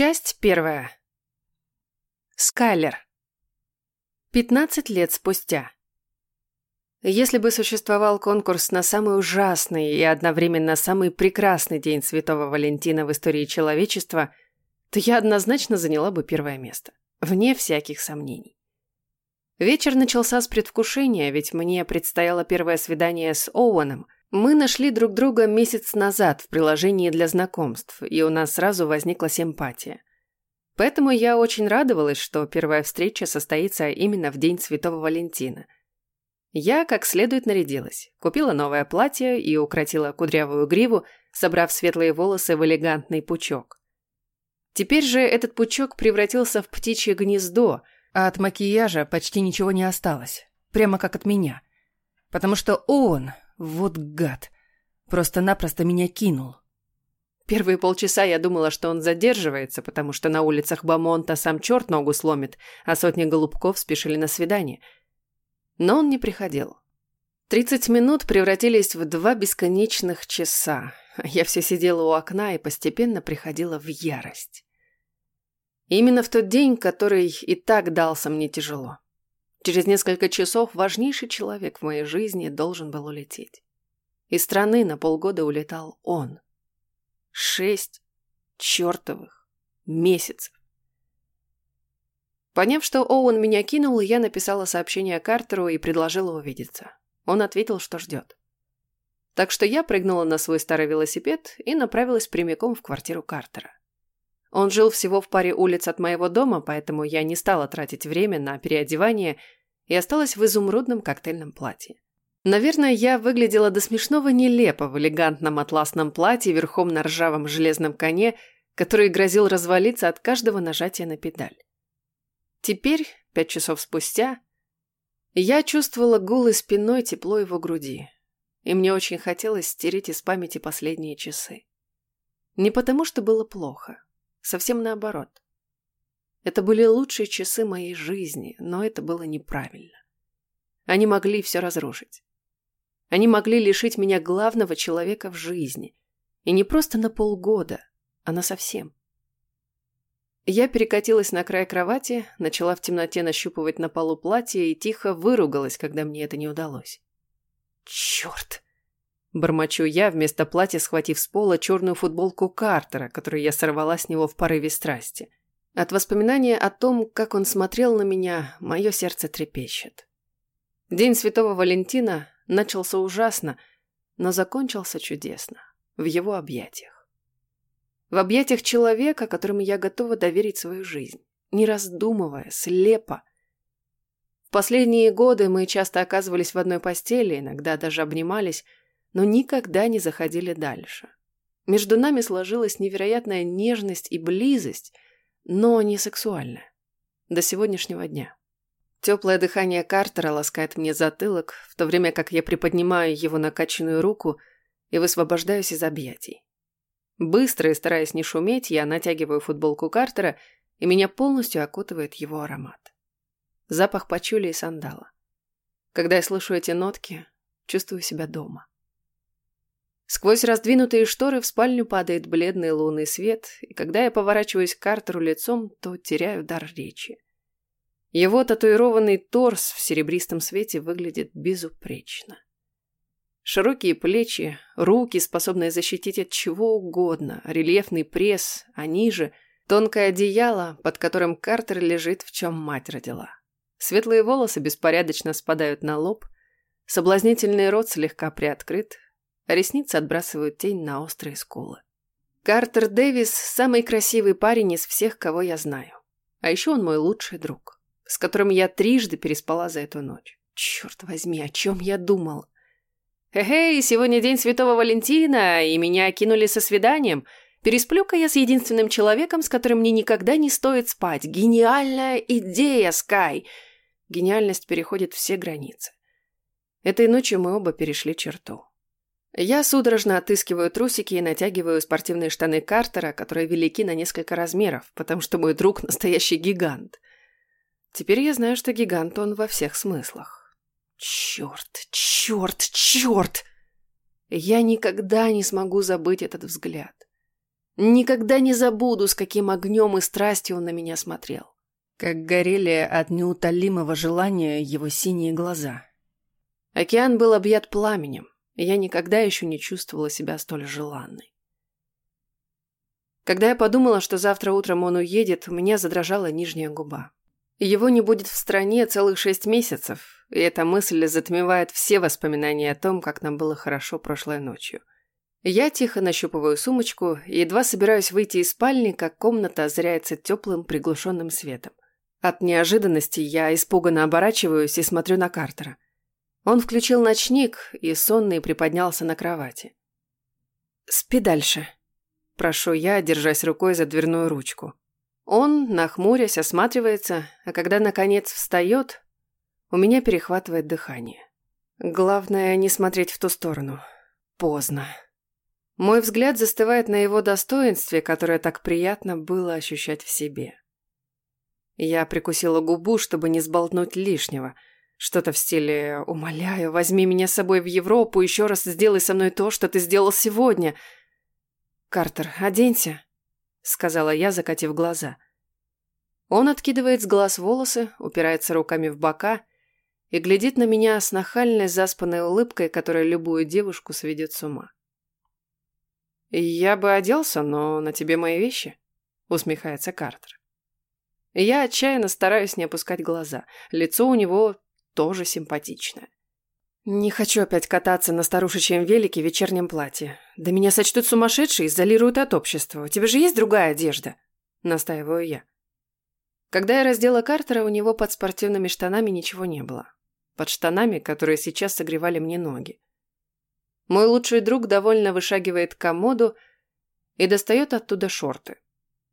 Часть первая. Скайлер. 15 лет спустя. Если бы существовал конкурс на самый ужасный и одновременно самый прекрасный день Святого Валентина в истории человечества, то я однозначно заняла бы первое место. Вне всяких сомнений. Вечер начался с предвкушения, ведь мне предстояло первое свидание с Оуэном. Мы нашли друг друга месяц назад в приложении для знакомств, и у нас сразу возникла симпатия. Поэтому я очень радовалась, что первая встреча состоится именно в день Святого Валентина. Я как следует нарядилась, купила новое платье и укоротила кудрявую гриву, собрав светлые волосы в элегантный пучок. Теперь же этот пучок превратился в птичье гнездо – а от макияжа почти ничего не осталось. Прямо как от меня. Потому что он, вот гад, просто-напросто меня кинул. Первые полчаса я думала, что он задерживается, потому что на улицах Бамонта сам черт ногу сломит, а сотни голубков спешили на свидание. Но он не приходил. Тридцать минут превратились в два бесконечных часа. Я все сидела у окна и постепенно приходила в ярость. Именно в тот день, который и так дался мне тяжело. Через несколько часов важнейший человек в моей жизни должен был улететь. Из страны на полгода улетал он. Шесть чертовых месяцев. Поняв, что Оуэн меня кинул, я написала сообщение Картеру и предложила увидеться. Он ответил, что ждет. Так что я прыгнула на свой старый велосипед и направилась прямиком в квартиру Картера. Он жил всего в паре улиц от моего дома, поэтому я не стала тратить время на переодевание и осталась в изумрудном коктейльном платье. Наверное, я выглядела до смешного нелепо в элегантном атласном платье верхом на ржавом железном коне, который грозил развалиться от каждого нажатия на педаль. Теперь, пять часов спустя, я чувствовала голой спиной тепло его груди, и мне очень хотелось стереть из памяти последние часы. Не потому, что было плохо. Совсем наоборот. Это были лучшие часы моей жизни, но это было неправильно. Они могли все разрушить. Они могли лишить меня главного человека в жизни. И не просто на полгода, а на совсем. Я перекатилась на край кровати, начала в темноте нащупывать на полу платье и тихо выругалась, когда мне это не удалось. «Черт!» Бормочу я, вместо платья схватив с пола черную футболку Картера, которую я сорвала с него в порыве страсти. От воспоминания о том, как он смотрел на меня, мое сердце трепещет. День Святого Валентина начался ужасно, но закончился чудесно, в его объятиях. В объятиях человека, которому я готова доверить свою жизнь, не раздумывая, слепо. В последние годы мы часто оказывались в одной постели, иногда даже обнимались, но никогда не заходили дальше. Между нами сложилась невероятная нежность и близость, но не сексуальная. До сегодняшнего дня. Теплое дыхание Картера ласкает мне затылок, в то время как я приподнимаю его накачанную руку и высвобождаюсь из объятий. Быстро и стараясь не шуметь, я натягиваю футболку Картера, и меня полностью окутывает его аромат. Запах пачули и сандала. Когда я слышу эти нотки, чувствую себя дома. Сквозь раздвинутые шторы в спальню падает бледный лунный свет, и когда я поворачиваюсь к Картеру лицом, то теряю дар речи. Его татуированный торс в серебристом свете выглядит безупречно. Широкие плечи, руки, способные защитить от чего угодно, рельефный пресс, а ниже – тонкое одеяло, под которым Картер лежит, в чем мать родила. Светлые волосы беспорядочно спадают на лоб, соблазнительный рот слегка приоткрыт, Ресницы отбрасывают тень на острые скулы. Картер Дэвис – самый красивый парень из всех, кого я знаю. А еще он мой лучший друг, с которым я трижды переспала за эту ночь. Черт возьми, о чем я думал? Эй, сегодня день Святого Валентина, и меня кинули со свиданием. Пересплю-ка я с единственным человеком, с которым мне никогда не стоит спать. Гениальная идея, Скай! Гениальность переходит все границы. Этой ночью мы оба перешли черту. Я судорожно отыскиваю трусики и натягиваю спортивные штаны Картера, которые велики на несколько размеров, потому что мой друг настоящий гигант. Теперь я знаю, что гигант он во всех смыслах. Черт, черт, черт! Я никогда не смогу забыть этот взгляд. Никогда не забуду, с каким огнем и страстью он на меня смотрел. Как горели от неутолимого желания его синие глаза. Океан был объят пламенем, я никогда еще не чувствовала себя столь желанной. Когда я подумала, что завтра утром он уедет, у меня задрожала нижняя губа. Его не будет в стране целых шесть месяцев, и эта мысль затмевает все воспоминания о том, как нам было хорошо прошлой ночью. Я тихо нащупываю сумочку и едва собираюсь выйти из спальни, как комната озаряется теплым приглушенным светом. От неожиданности я испуганно оборачиваюсь и смотрю на Картера. Он включил ночник и сонный приподнялся на кровати. «Спи дальше», – прошу я, держась рукой за дверную ручку. Он, нахмурясь, осматривается, а когда, наконец, встает, у меня перехватывает дыхание. Главное, не смотреть в ту сторону. Поздно. Мой взгляд застывает на его достоинстве, которое так приятно было ощущать в себе. Я прикусила губу, чтобы не сболтнуть лишнего. Что-то в стиле «Умоляю, возьми меня с собой в Европу, еще раз сделай со мной то, что ты сделал сегодня». «Картер, оденься», сказала я, закатив глаза. Он откидывает с глаз волосы, упирается руками в бока и глядит на меня с нахальной заспанной улыбкой, которая любую девушку сведет с ума. «Я бы оделся, но на тебе мои вещи», — усмехается Картер. Я отчаянно стараюсь не опускать глаза. Лицо у него тоже симпатичное. Не хочу опять кататься на старушечьем велике в вечернем платье. Да меня сочтут сумасшедшей и изолируют от общества. У тебя же есть другая одежда? Настаиваю я. Когда я раздела Картера, у него под спортивными штанами ничего не было. Под штанами, которые сейчас согревали мне ноги. Мой лучший друг довольно вышагивает к комоду и достает оттуда шорты.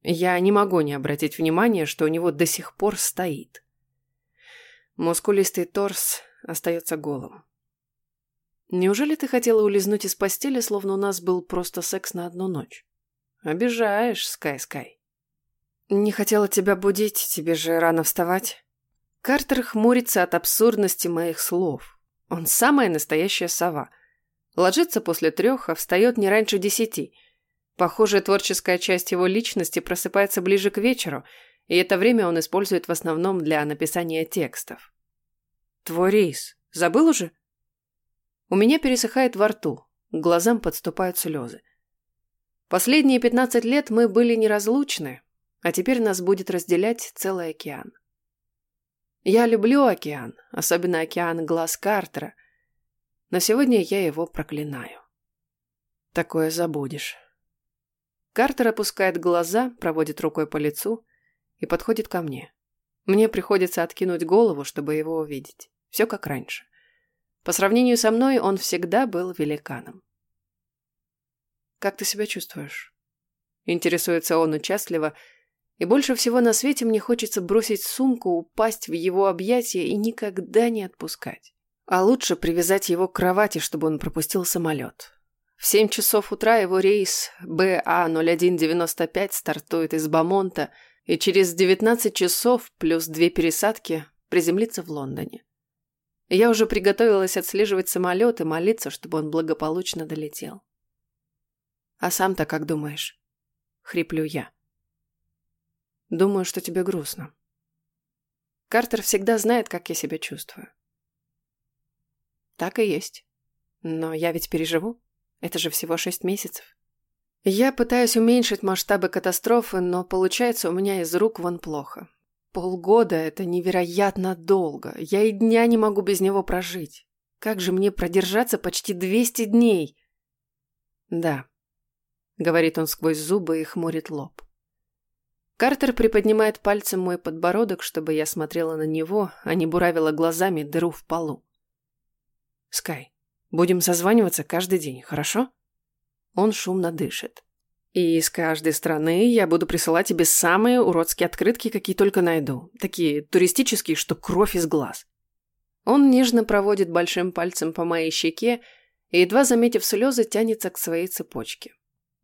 Я не могу не обратить внимания, что у него до сих пор стоит. Мускулистый торс остается голым. Неужели ты хотела улизнуть из постели, словно у нас был просто секс на одну ночь? Обижаешь, Скай-Скай. Не хотела тебя будить, тебе же рано вставать. Картер хмурится от абсурдности моих слов. Он самая настоящая сова. Ложится после трех, а встает не раньше десяти. Похоже, творческая часть его личности просыпается ближе к вечеру, и это время он использует в основном для написания текстов. Твой рейс. Забыл уже? У меня пересыхает во рту, к глазам подступают слезы. Последние пятнадцать лет мы были неразлучны, а теперь нас будет разделять целый океан. Я люблю океан, особенно океан глаз Картера, но сегодня я его проклинаю. Такое забудешь. Картер опускает глаза, проводит рукой по лицу и подходит ко мне. Мне приходится откинуть голову, чтобы его увидеть. Все как раньше. По сравнению со мной он всегда был великаном. «Как ты себя чувствуешь?» Интересуется он участливо, и больше всего на свете мне хочется бросить сумку, упасть в его объятия и никогда не отпускать. А лучше привязать его к кровати, чтобы он пропустил самолет. В семь часов утра его рейс БА-0195 стартует из Бамонта и через 19 часов плюс две пересадки приземлится в Лондоне. Я уже приготовилась отслеживать самолет и молиться, чтобы он благополучно долетел. «А сам-то как думаешь?» — хриплю я. «Думаю, что тебе грустно. Картер всегда знает, как я себя чувствую». «Так и есть. Но я ведь переживу. Это же всего шесть месяцев». Я пытаюсь уменьшить масштабы катастрофы, но получается у меня из рук вон плохо. Полгода – это невероятно долго. Я и дня не могу без него прожить. Как же мне продержаться почти 200 дней? Да, говорит он сквозь зубы и хмурит лоб. Картер приподнимает пальцем мой подбородок, чтобы я смотрела на него, а не буравила глазами дыру в полу. Скай, будем созваниваться каждый день, хорошо? Он шумно дышит. И из каждой страны я буду присылать тебе самые уродские открытки, какие только найду. Такие туристические, что кровь из глаз. Он нежно проводит большим пальцем по моей щеке и, едва заметив слезы, тянется к своей цепочке.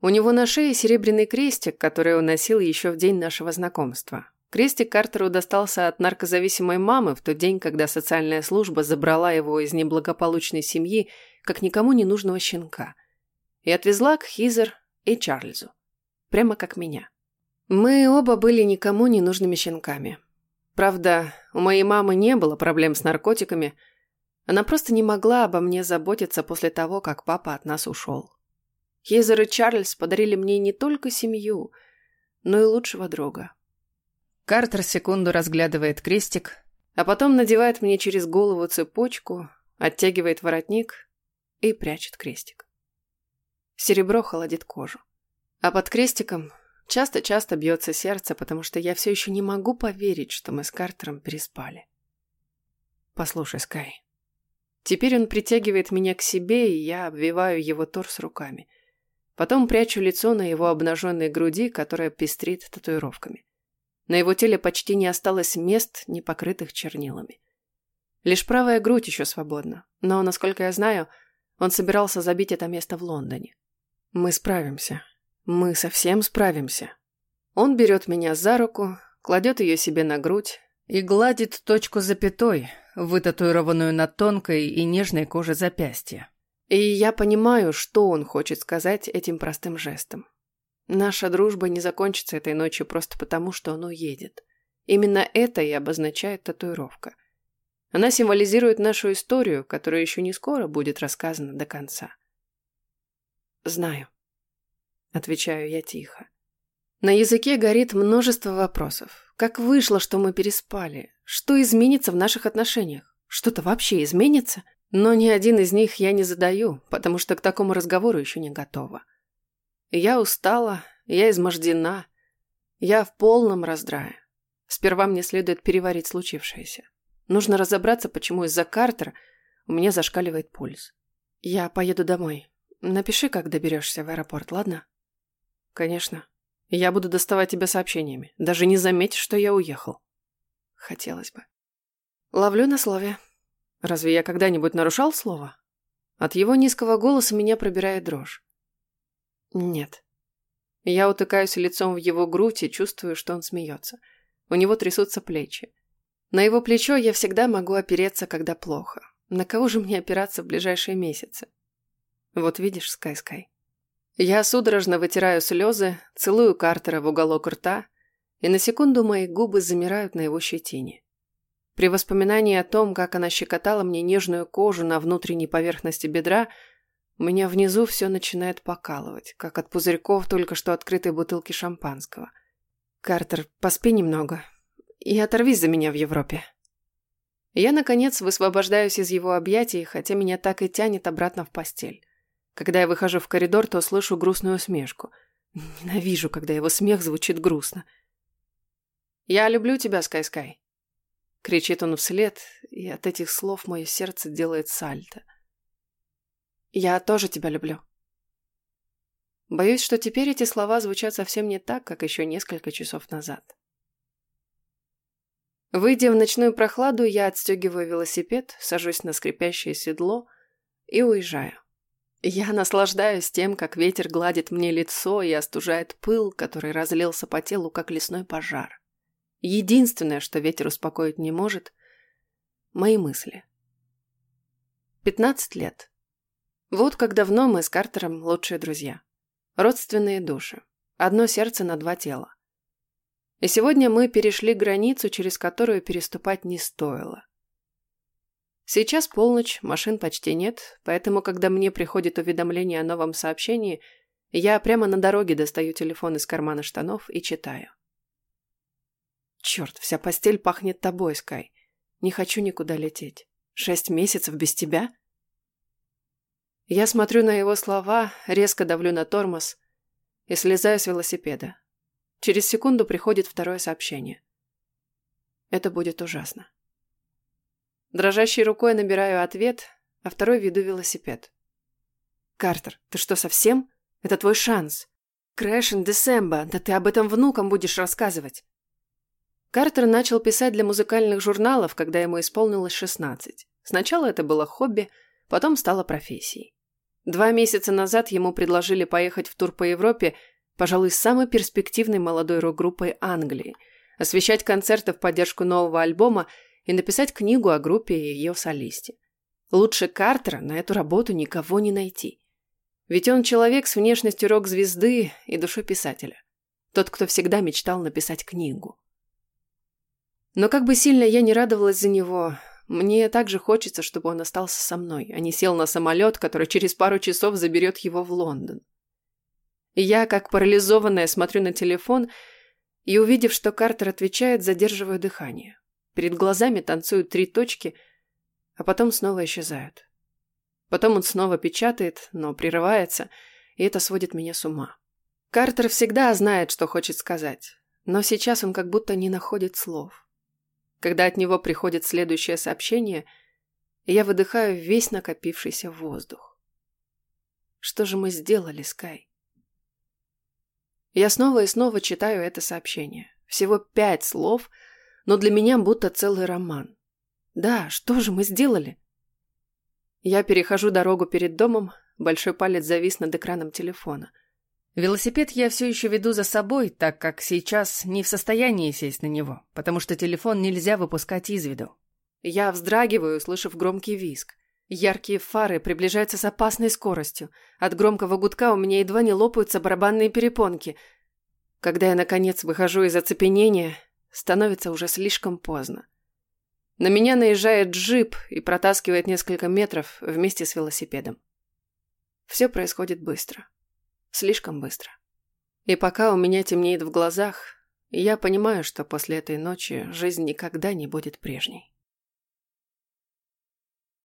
У него на шее серебряный крестик, который он носил еще в день нашего знакомства. Крестик Картеру достался от наркозависимой мамы в тот день, когда социальная служба забрала его из неблагополучной семьи, как никому не нужного щенка, и отвезла к Хизер и Чарльзу. Прямо как меня. Мы оба были никому не нужными щенками. Правда, у моей мамы не было проблем с наркотиками. Она просто не могла обо мне заботиться после того, как папа от нас ушел. Хейзер и Чарльз подарили мне не только семью, но и лучшего друга. Картер секунду разглядывает крестик, а потом надевает мне через голову цепочку, оттягивает воротник и прячет крестик. Серебро холодит кожу. А под крестиком часто-часто бьется сердце, потому что я все еще не могу поверить, что мы с Картером переспали. Послушай, Скай. Теперь он притягивает меня к себе, и я обвиваю его торс руками. Потом прячу лицо на его обнаженной груди, которая пестрит татуировками. На его теле почти не осталось мест, не покрытых чернилами. Лишь правая грудь еще свободна, но, насколько я знаю, он собирался забить это место в Лондоне. Мы справимся. Мы совсем справимся. Он берет меня за руку, кладет ее себе на грудь и гладит точку запятой, вытатуированную на тонкой и нежной коже запястья. И я понимаю, что он хочет сказать этим простым жестом. Наша дружба не закончится этой ночью просто потому, что он уедет. Именно это и обозначает татуировка. Она символизирует нашу историю, которая еще не скоро будет рассказана до конца. «Знаю», — отвечаю я тихо. На языке горит множество вопросов. Как вышло, что мы переспали? Что изменится в наших отношениях? Что-то вообще изменится? Но ни один из них я не задаю, потому что к такому разговору еще не готова. Я устала, я измождена, я в полном раздрае. Сперва мне следует переварить случившееся. Нужно разобраться, почему из-за Картера у меня зашкаливает пульс. Я поеду домой. Напиши, как доберешься в аэропорт, ладно? Конечно. Я буду доставать тебя сообщениями. Даже не заметишь, что я уехал. Хотелось бы. Ловлю на слове. Разве я когда-нибудь нарушал слово? От его низкого голоса меня пробирает дрожь. Нет. Я утыкаюсь лицом в его грудь и чувствую, что он смеется. У него трясутся плечи. На его плечо я всегда могу опереться, когда плохо. На кого же мне опираться в ближайшие месяцы? Вот видишь, Скай-Скай. Я судорожно вытираю слезы, целую Картера в уголок рта, и на секунду мои губы замирают на его щетине. При воспоминании о том, как она щекотала мне нежную кожу на внутренней поверхности бедра, у меня внизу все начинает покалывать, как от пузырьков только что открытой бутылки шампанского. «Картер, поспи немного и оторвись за меня в Европе». Я, наконец, высвобождаюсь из его объятий, хотя меня так и тянет обратно в постель. Когда я выхожу в коридор, то слышу грустную усмешку. Ненавижу, когда его смех звучит грустно. «Я люблю тебя, Скай-Скай», Кричит он вслед, и от этих слов мое сердце делает сальто. «Я тоже тебя люблю». Боюсь, что теперь эти слова звучат совсем не так, как еще несколько часов назад. Выйдя в ночную прохладу, я отстегиваю велосипед, сажусь на скрипящее седло и уезжаю. Я наслаждаюсь тем, как ветер гладит мне лицо и остужает пыл, который разлился по телу, как лесной пожар. Единственное, что ветер успокоить не может – мои мысли. Пятнадцать лет. Вот как давно мы с Картером лучшие друзья. Родственные души. Одно сердце на два тела. И сегодня мы перешли границу, через которую переступать не стоило. Сейчас полночь, машин почти нет, поэтому, когда мне приходит уведомление о новом сообщении, я прямо на дороге достаю телефон из кармана штанов и читаю. Черт, вся постель пахнет тобой, Скай. Не хочу никуда лететь. Шесть месяцев без тебя? Я смотрю на его слова, резко давлю на тормоз и слезаю с велосипеда. Через секунду приходит второе сообщение. Это будет ужасно. Дрожащей рукой набираю ответ, а второй веду велосипед. «Картер, ты что, совсем? Это твой шанс. Crash in December, да ты об этом внукам будешь рассказывать. Картер начал писать для музыкальных журналов, когда ему исполнилось 16. Сначала это было хобби, потом стало профессией. Два месяца назад ему предложили поехать в тур по Европе, пожалуй, самой перспективной молодой рок-группой Англии, освещать концерты в поддержку нового альбома и написать книгу о группе и ее солисте. Лучше Картера на эту работу никого не найти. Ведь он человек с внешностью рок-звезды и душой писателя. Тот, кто всегда мечтал написать книгу. Но как бы сильно я не радовалась за него, мне также хочется, чтобы он остался со мной, а не сел на самолет, который через пару часов заберет его в Лондон. Я, как парализованная, смотрю на телефон и, увидев, что Картер отвечает, задерживаю дыхание. Перед глазами танцуют три точки, а потом снова исчезают. Потом он снова печатает, но прерывается, и это сводит меня с ума. Картер всегда знает, что хочет сказать, но сейчас он как будто не находит слов. Когда от него приходит следующее сообщение, я выдыхаю весь накопившийся воздух. Что же мы сделали, Скай? Я снова и снова читаю это сообщение. Всего пять слов, но для меня будто целый роман. Да, что же мы сделали? Я перехожу дорогу перед домом, большой палец завис над экраном телефона. Велосипед я все еще веду за собой, так как сейчас не в состоянии сесть на него, потому что телефон нельзя выпускать из виду. Я вздрагиваю, услышав громкий визг. Яркие фары приближаются с опасной скоростью. От громкого гудка у меня едва не лопаются барабанные перепонки. Когда я, наконец, выхожу из оцепенения, становится уже слишком поздно. На меня наезжает джип и протаскивает несколько метров вместе с велосипедом. Все происходит быстро. Слишком быстро. И пока у меня темнеет в глазах, я понимаю, что после этой ночи жизнь никогда не будет прежней.